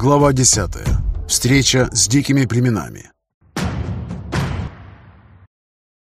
Глава 10. Встреча с дикими племенами.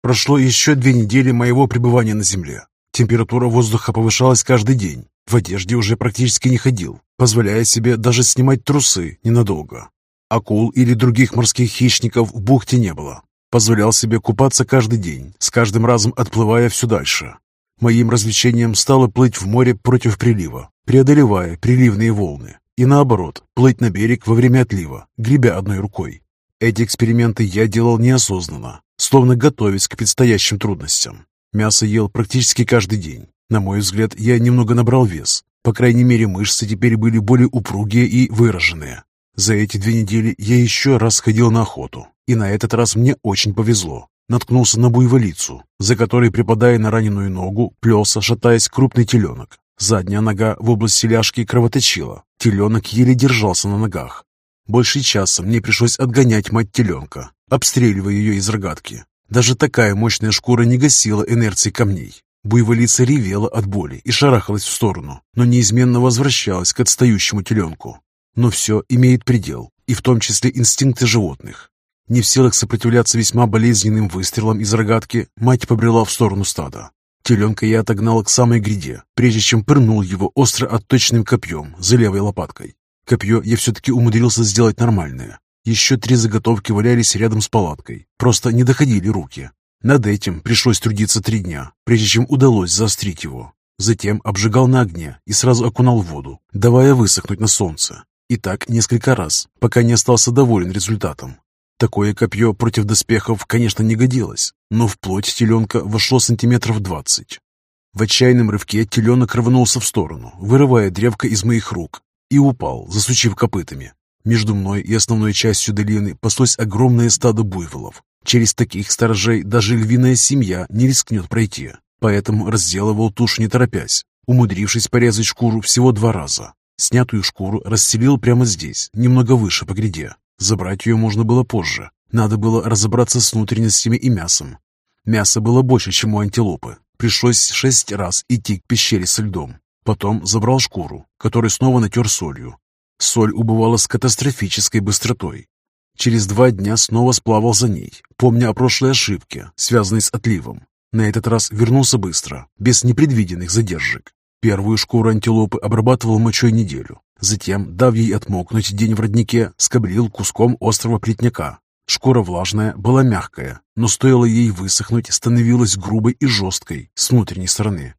Прошло еще две недели моего пребывания на Земле. Температура воздуха повышалась каждый день. В одежде уже практически не ходил, позволяя себе даже снимать трусы ненадолго. Акул или других морских хищников в бухте не было. Позволял себе купаться каждый день, с каждым разом отплывая все дальше. Моим развлечением стало плыть в море против прилива, преодолевая приливные волны, и наоборот, плыть на берег во время отлива, гребя одной рукой. Эти эксперименты я делал неосознанно, словно готовясь к предстоящим трудностям. Мясо ел практически каждый день. На мой взгляд, я немного набрал вес. По крайней мере, мышцы теперь были более упругие и выраженные. За эти две недели я еще раз ходил на охоту, и на этот раз мне очень повезло. Наткнулся на буйволицу, за которой, припадая на раненую ногу, плелся, шатаясь, крупный теленок. Задняя нога в области ляжки кровоточила. Теленок еле держался на ногах. Больше часа мне пришлось отгонять мать теленка, обстреливая ее из рогатки. Даже такая мощная шкура не гасила инерции камней. Буйволица ревела от боли и шарахалась в сторону, но неизменно возвращалась к отстающему теленку. Но все имеет предел, и в том числе инстинкты животных. Не в силах сопротивляться весьма болезненным выстрелам из рогатки, мать побрела в сторону стада. Теленка я отогнал к самой гряде, прежде чем пырнул его остро отточенным копьем за левой лопаткой. Копье я все-таки умудрился сделать нормальное. Еще три заготовки валялись рядом с палаткой, просто не доходили руки. Над этим пришлось трудиться три дня, прежде чем удалось заострить его. Затем обжигал на огне и сразу окунал в воду, давая высохнуть на солнце. И так несколько раз, пока не остался доволен результатом. Такое копье против доспехов, конечно, не годилось, но в плоть теленка вошло сантиметров двадцать. В отчаянном рывке теленок рванулся в сторону, вырывая древко из моих рук, и упал, засучив копытами. Между мной и основной частью долины паслось огромное стадо буйволов. Через таких сторожей даже львиная семья не рискнет пройти, поэтому разделывал тушу не торопясь, умудрившись порезать шкуру всего два раза. Снятую шкуру расселил прямо здесь, немного выше по гряде, Забрать ее можно было позже. Надо было разобраться с внутренностями и мясом. Мяса было больше, чем у антилопы. Пришлось шесть раз идти к пещере со льдом. Потом забрал шкуру, которую снова натер солью. Соль убывала с катастрофической быстротой. Через два дня снова сплавал за ней, помня о прошлой ошибке, связанной с отливом. На этот раз вернулся быстро, без непредвиденных задержек. Первую шкуру антилопы обрабатывал мочой неделю, Затем, дав ей отмокнуть день в роднике, скоблил куском острого плетняка. Шкура влажная, была мягкая, но стоило ей высохнуть, становилась грубой и жесткой с внутренней стороны.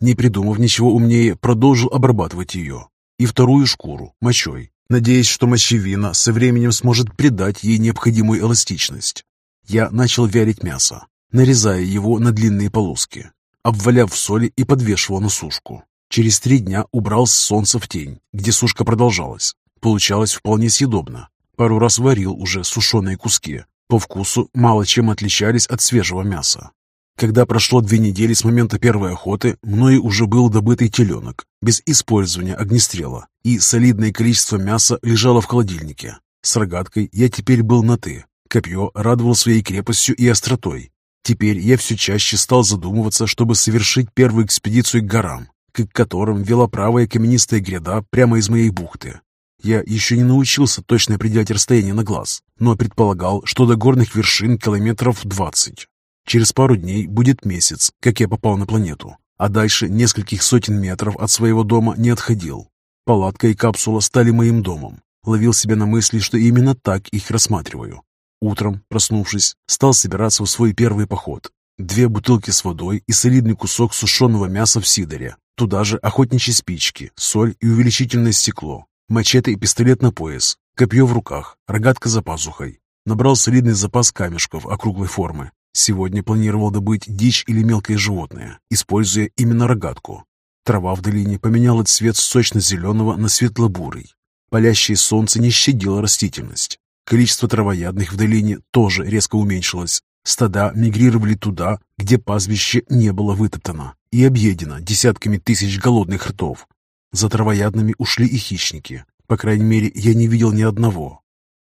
Не придумав ничего умнее, продолжил обрабатывать ее. И вторую шкуру, мочой, надеясь, что мочевина со временем сможет придать ей необходимую эластичность. Я начал вялить мясо, нарезая его на длинные полоски, обваляв в соли и подвешивал на сушку. Через три дня убрал с солнца в тень, где сушка продолжалась. Получалось вполне съедобно. Пару раз варил уже сушеные куски. По вкусу мало чем отличались от свежего мяса. Когда прошло две недели с момента первой охоты, мною уже был добытый теленок, без использования огнестрела, и солидное количество мяса лежало в холодильнике. С рогаткой я теперь был на «ты». Копье радовало своей крепостью и остротой. Теперь я все чаще стал задумываться, чтобы совершить первую экспедицию к горам, к которым вела правая каменистая гряда прямо из моей бухты. Я еще не научился точно определять расстояние на глаз, но предполагал, что до горных вершин километров 20. Через пару дней будет месяц, как я попал на планету, а дальше нескольких сотен метров от своего дома не отходил. Палатка и капсула стали моим домом. Ловил себя на мысли, что именно так их рассматриваю. Утром, проснувшись, стал собираться в свой первый поход. Две бутылки с водой и солидный кусок сушеного мяса в сидоре, Туда же охотничьи спички, соль и увеличительное стекло, мачете и пистолет на пояс, копье в руках, рогатка за пазухой. Набрал солидный запас камешков округлой формы. Сегодня планировал добыть дичь или мелкое животное, используя именно рогатку. Трава в долине поменяла цвет с сочно-зеленого на светло-бурый. Палящее солнце не щадило растительность. Количество травоядных в долине тоже резко уменьшилось. Стада мигрировали туда, где пастбище не было вытоптано и объедено десятками тысяч голодных ртов. За травоядными ушли и хищники. По крайней мере, я не видел ни одного.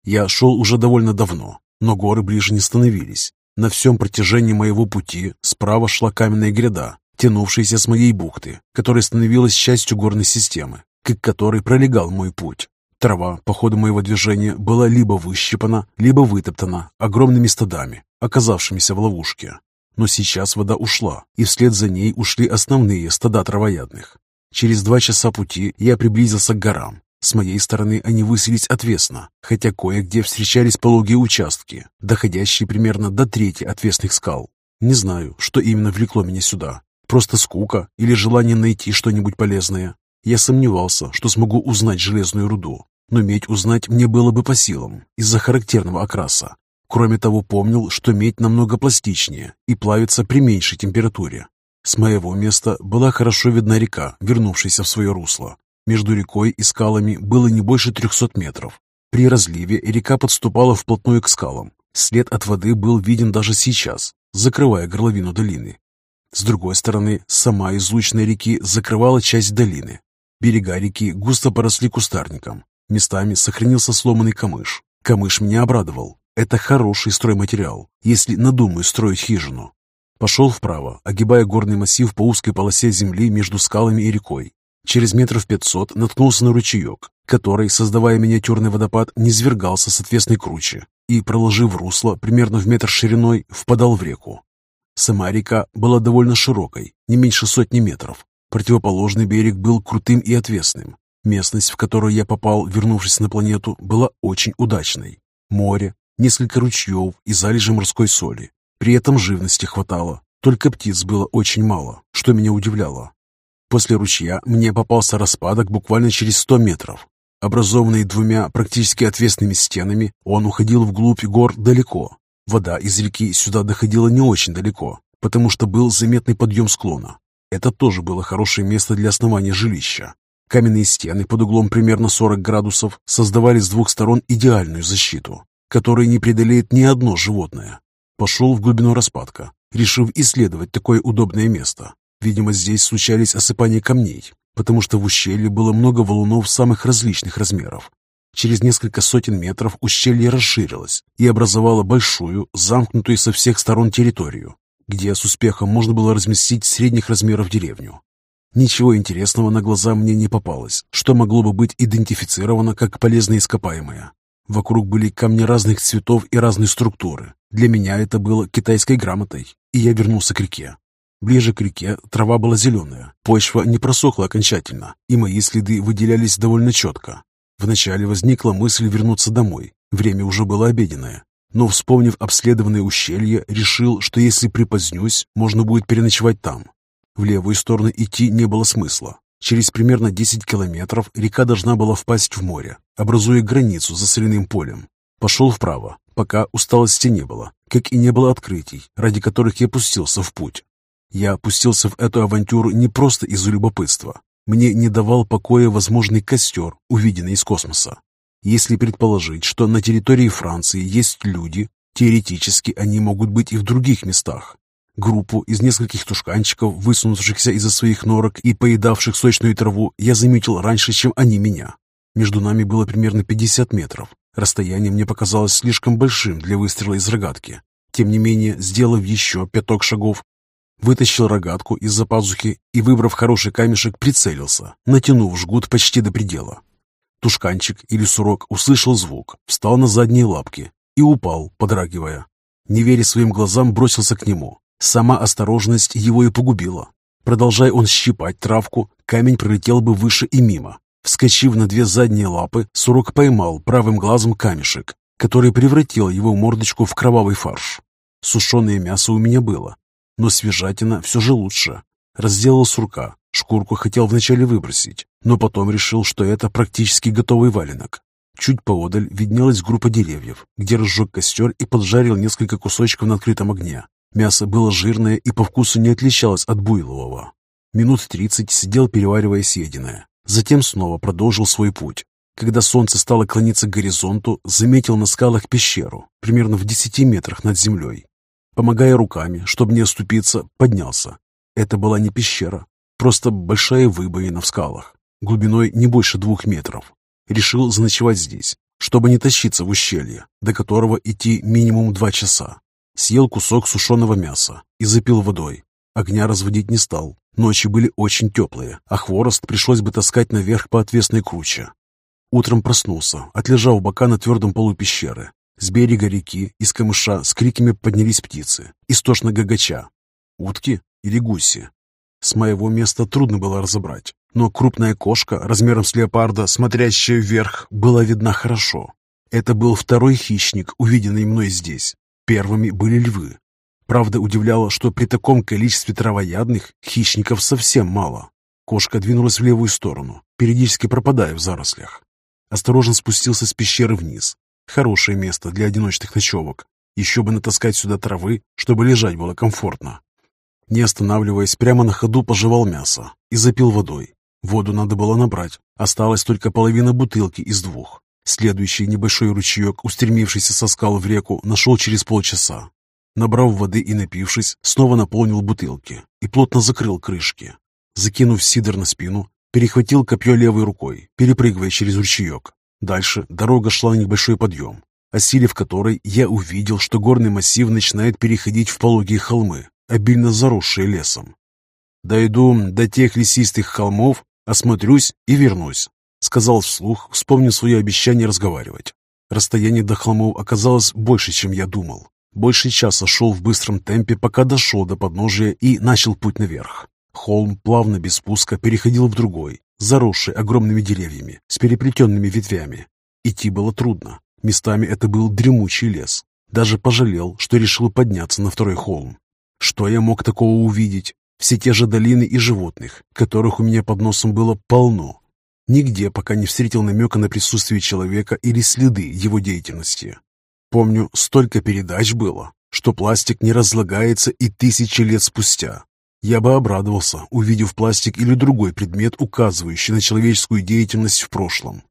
Я шел уже довольно давно, но горы ближе не становились. На всем протяжении моего пути справа шла каменная гряда, тянувшаяся с моей бухты, которая становилась частью горной системы, к которой пролегал мой путь. Трава по ходу моего движения была либо выщипана, либо вытоптана огромными стадами, оказавшимися в ловушке. Но сейчас вода ушла, и вслед за ней ушли основные стада травоядных. Через два часа пути я приблизился к горам. С моей стороны они высились отвесно, хотя кое-где встречались пологие участки, доходящие примерно до трети отвесных скал. Не знаю, что именно влекло меня сюда. Просто скука или желание найти что-нибудь полезное. Я сомневался, что смогу узнать железную руду, но медь узнать мне было бы по силам из-за характерного окраса. Кроме того, помнил, что медь намного пластичнее и плавится при меньшей температуре. С моего места была хорошо видна река, вернувшаяся в свое русло. Между рекой и скалами было не больше 300 метров. При разливе река подступала вплотную к скалам. След от воды был виден даже сейчас, закрывая горловину долины. С другой стороны, сама излучная реки закрывала часть долины. Берега реки густо поросли кустарником, Местами сохранился сломанный камыш. Камыш меня обрадовал. Это хороший стройматериал, если надумаю строить хижину. Пошел вправо, огибая горный массив по узкой полосе земли между скалами и рекой. Через метров пятьсот наткнулся на ручеек, который, создавая миниатюрный водопад, низвергался с отвесной кручи и, проложив русло примерно в метр шириной, впадал в реку. Сама река была довольно широкой, не меньше сотни метров. Противоположный берег был крутым и отвесным, Местность, в которую я попал, вернувшись на планету, была очень удачной. Море, несколько ручьев и залежи морской соли. При этом живности хватало, только птиц было очень мало, что меня удивляло. После ручья мне попался распадок буквально через 100 метров. Образованный двумя практически отвесными стенами, он уходил вглубь гор далеко. Вода из реки сюда доходила не очень далеко, потому что был заметный подъем склона. Это тоже было хорошее место для основания жилища. Каменные стены под углом примерно 40 градусов создавали с двух сторон идеальную защиту, которой не преодолеет ни одно животное. Пошел в глубину распадка, решив исследовать такое удобное место. Видимо, здесь случались осыпания камней, потому что в ущелье было много валунов самых различных размеров. Через несколько сотен метров ущелье расширилось и образовало большую, замкнутую со всех сторон территорию, где с успехом можно было разместить средних размеров деревню. Ничего интересного на глаза мне не попалось, что могло бы быть идентифицировано как полезное ископаемое. Вокруг были камни разных цветов и разной структуры. Для меня это было китайской грамотой, и я вернулся к реке. Ближе к реке трава была зеленая, почва не просохла окончательно, и мои следы выделялись довольно четко. Вначале возникла мысль вернуться домой, время уже было обеденное, но, вспомнив обследованное ущелье, решил, что если припозднюсь, можно будет переночевать там. В левую сторону идти не было смысла. Через примерно 10 километров река должна была впасть в море, образуя границу за соляным полем. Пошел вправо, пока усталости не было, как и не было открытий, ради которых я пустился в путь. Я пустился в эту авантюру не просто из-за любопытства. Мне не давал покоя возможный костер, увиденный из космоса. Если предположить, что на территории Франции есть люди, теоретически они могут быть и в других местах, Группу из нескольких тушканчиков, высунувшихся из-за своих норок и поедавших сочную траву, я заметил раньше, чем они меня. Между нами было примерно 50 метров. Расстояние мне показалось слишком большим для выстрела из рогатки. Тем не менее, сделав еще пяток шагов, вытащил рогатку из-за пазухи и, выбрав хороший камешек, прицелился, натянув жгут почти до предела. Тушканчик или сурок услышал звук, встал на задние лапки и упал, подрагивая. Не веря своим глазам, бросился к нему. Сама осторожность его и погубила. Продолжая он щипать травку, камень пролетел бы выше и мимо. Вскочив на две задние лапы, сурок поймал правым глазом камешек, который превратил его мордочку в кровавый фарш. Сушеное мясо у меня было, но свежатина все же лучше. Разделал сурка, шкурку хотел вначале выбросить, но потом решил, что это практически готовый валенок. Чуть поодаль виднелась группа деревьев, где разжег костер и поджарил несколько кусочков на открытом огне. Мясо было жирное и по вкусу не отличалось от буйлового. Минут тридцать сидел, переваривая съеденное. Затем снова продолжил свой путь. Когда солнце стало клониться к горизонту, заметил на скалах пещеру, примерно в десяти метрах над землей. Помогая руками, чтобы не оступиться, поднялся. Это была не пещера, просто большая выбоина в скалах, глубиной не больше двух метров. Решил заночевать здесь, чтобы не тащиться в ущелье, до которого идти минимум два часа. Съел кусок сушеного мяса и запил водой. Огня разводить не стал. Ночи были очень теплые, а хворост пришлось бы таскать наверх по отвесной круче. Утром проснулся, отлежав бока на твердом полу пещеры. С берега реки из камыша с криками поднялись птицы, истошно гагача. Утки или гуси? С моего места трудно было разобрать, но крупная кошка, размером с леопарда, смотрящая вверх, была видна хорошо. Это был второй хищник, увиденный мной здесь. Первыми были львы. Правда, удивляло, что при таком количестве травоядных хищников совсем мало. Кошка двинулась в левую сторону, периодически пропадая в зарослях. Осторожно спустился с пещеры вниз. Хорошее место для одиночных ночевок. Еще бы натаскать сюда травы, чтобы лежать было комфортно. Не останавливаясь, прямо на ходу пожевал мясо и запил водой. Воду надо было набрать. Осталась только половина бутылки из двух. Следующий небольшой ручеек, устремившийся со скал в реку, нашел через полчаса. Набрав воды и напившись, снова наполнил бутылки и плотно закрыл крышки. Закинув сидр на спину, Перехватил копье левой рукой, перепрыгивая через ручеек. Дальше дорога шла на небольшой подъем, осилив который я увидел, что горный массив начинает переходить в пологие холмы, обильно заросшие лесом. «Дойду до тех лесистых холмов, осмотрюсь и вернусь», сказал вслух, вспомнив свое обещание разговаривать. Расстояние до холмов оказалось больше, чем я думал. Больше часа шел в быстром темпе, пока дошел до подножия и начал путь наверх. Холм плавно без спуска переходил в другой, заросший огромными деревьями, с переплетенными ветвями. Идти было трудно. Местами это был дремучий лес. Даже пожалел, что решил подняться на второй холм. Что я мог такого увидеть? Все те же долины и животных, которых у меня под носом было полно. Нигде пока не встретил намека на присутствие человека или следы его деятельности. Помню, столько передач было, что пластик не разлагается и тысячи лет спустя. Я бы обрадовался, увидев пластик или другой предмет, указывающий на человеческую деятельность в прошлом.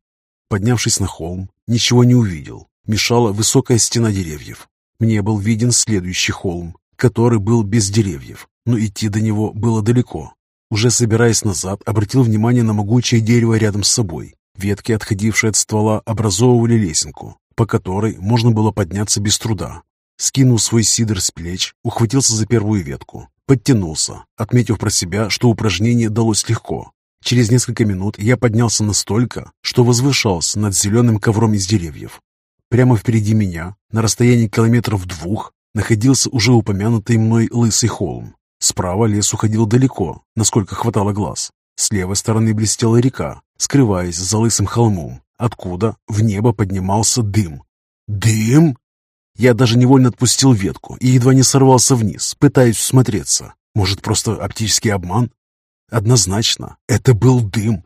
Поднявшись на холм, ничего не увидел. Мешала высокая стена деревьев. Мне был виден следующий холм, который был без деревьев, но идти до него было далеко. Уже собираясь назад, обратил внимание на могучее дерево рядом с собой. Ветки, отходившие от ствола, образовывали лесенку, по которой можно было подняться без труда. Скинул свой сидр с плеч, ухватился за первую ветку, Подтянулся, отметив про себя, что упражнение далось легко. Через несколько минут я поднялся настолько, что возвышался над зеленым ковром из деревьев. Прямо впереди меня, на расстоянии километров двух, находился уже упомянутый мной лысый холм. Справа лес уходил далеко, насколько хватало глаз. С левой стороны блестела река, скрываясь за лысым холмом, откуда в небо поднимался дым. «Дым?» Я даже невольно отпустил ветку и едва не сорвался вниз, пытаясь всмотреться. Может, просто оптический обман? Однозначно, это был дым.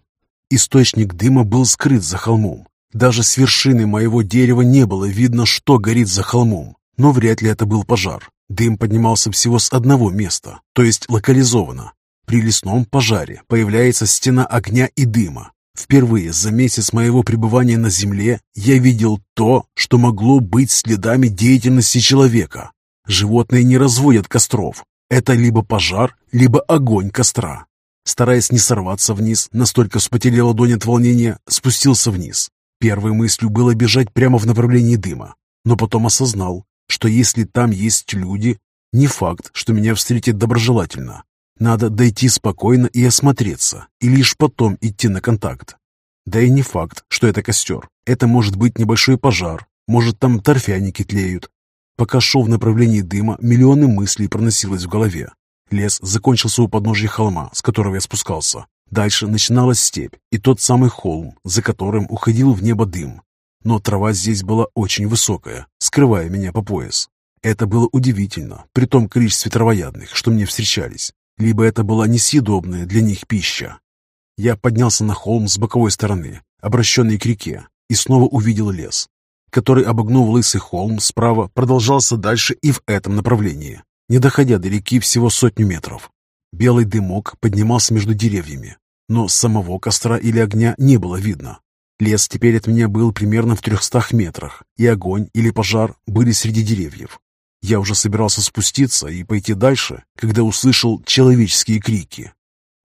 Источник дыма был скрыт за холмом. Даже с вершины моего дерева не было видно, что горит за холмом. Но вряд ли это был пожар. Дым поднимался всего с одного места, то есть локализованно. При лесном пожаре появляется стена огня и дыма, Впервые за месяц моего пребывания на Земле я видел то, что могло быть следами деятельности человека. Животные не разводят костров. Это либо пожар, либо огонь костра. Стараясь не сорваться вниз, настолько вспотели ладонь от волнения, спустился вниз. Первой мыслью было бежать прямо в направлении дыма, но потом осознал, что если там есть люди, не факт, что меня встретят доброжелательно. Надо дойти спокойно и осмотреться, и лишь потом идти на контакт. Да и не факт, что это костер. Это может быть небольшой пожар, может там торфяники тлеют. Пока шел в направлении дыма, миллионы мыслей проносилось в голове. Лес закончился у подножья холма, с которого я спускался. Дальше начиналась степь и тот самый холм, за которым уходил в небо дым. Но трава здесь была очень высокая, скрывая меня по пояс. Это было удивительно, при том количестве травоядных, что мне встречались либо это была несъедобная для них пища. Я поднялся на холм с боковой стороны, обращенный к реке, и снова увидел лес, который, обогнув лысый холм справа, продолжался дальше и в этом направлении, не доходя до реки всего сотню метров. Белый дымок поднимался между деревьями, но самого костра или огня не было видно. Лес теперь от меня был примерно в трехстах метрах, и огонь или пожар были среди деревьев. Я уже собирался спуститься и пойти дальше, когда услышал человеческие крики.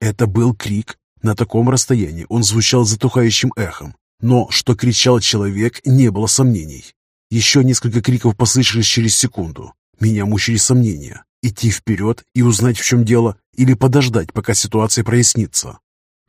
Это был крик. На таком расстоянии он звучал затухающим эхом. Но что кричал человек, не было сомнений. Еще несколько криков послышались через секунду. Меня мучили сомнения. Идти вперед и узнать, в чем дело, или подождать, пока ситуация прояснится.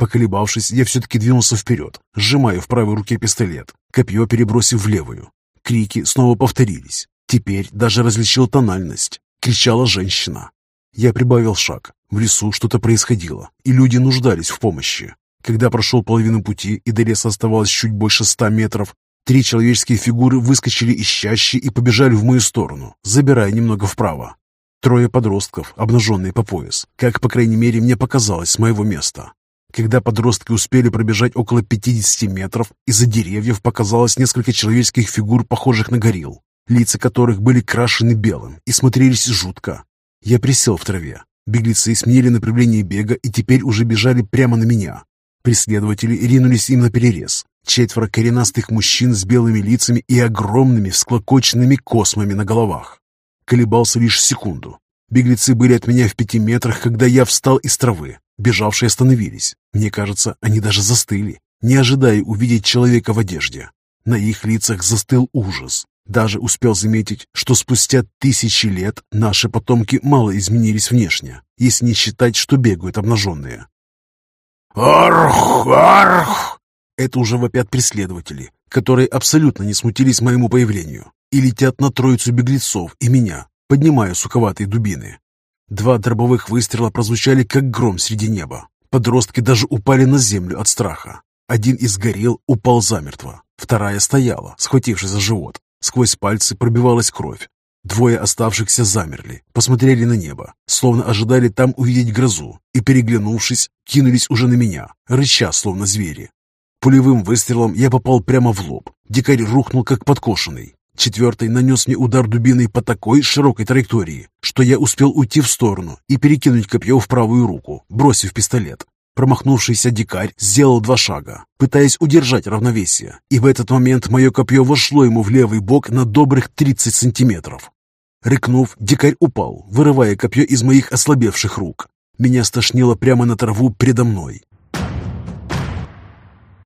Поколебавшись, я все-таки двинулся вперед, сжимая в правой руке пистолет, копье перебросив в левую. Крики снова повторились. Теперь даже различил тональность. Кричала женщина. Я прибавил шаг. В лесу что-то происходило, и люди нуждались в помощи. Когда прошел половину пути и до леса оставалось чуть больше ста метров, три человеческие фигуры выскочили из чащи и побежали в мою сторону, забирая немного вправо. Трое подростков, обнаженные по пояс, как, по крайней мере, мне показалось с моего места. Когда подростки успели пробежать около 50 метров, из-за деревьев показалось несколько человеческих фигур, похожих на горилл, лица которых были крашены белым и смотрелись жутко. Я присел в траве. Беглецы сменили направление бега и теперь уже бежали прямо на меня. Преследователи ринулись им на перерез. Четверо коренастых мужчин с белыми лицами и огромными всклокоченными космами на головах. Колебался лишь секунду. Беглецы были от меня в пяти метрах, когда я встал из травы. Бежавшие остановились. Мне кажется, они даже застыли, не ожидая увидеть человека в одежде. На их лицах застыл ужас. Даже успел заметить, что спустя тысячи лет наши потомки мало изменились внешне, если не считать, что бегают обнаженные. «Арх! Арх!» Это уже вопят преследователи, которые абсолютно не смутились моему появлению и летят на троицу беглецов и меня, поднимая суковатые дубины. Два дробовых выстрела прозвучали, как гром среди неба. Подростки даже упали на землю от страха. Один из горел упал замертво. Вторая стояла, схватившись за живот. Сквозь пальцы пробивалась кровь. Двое оставшихся замерли, посмотрели на небо, словно ожидали там увидеть грозу, и, переглянувшись, кинулись уже на меня, рыча, словно звери. Пулевым выстрелом я попал прямо в лоб. Дикарь рухнул, как подкошенный. Четвертый нанес мне удар дубиной по такой широкой траектории, что я успел уйти в сторону и перекинуть копье в правую руку, бросив пистолет. Промахнувшийся дикарь сделал два шага, пытаясь удержать равновесие, и в этот момент мое копье вошло ему в левый бок на добрых 30 сантиметров. Рыкнув, дикарь упал, вырывая копье из моих ослабевших рук. Меня стошнило прямо на траву предо мной.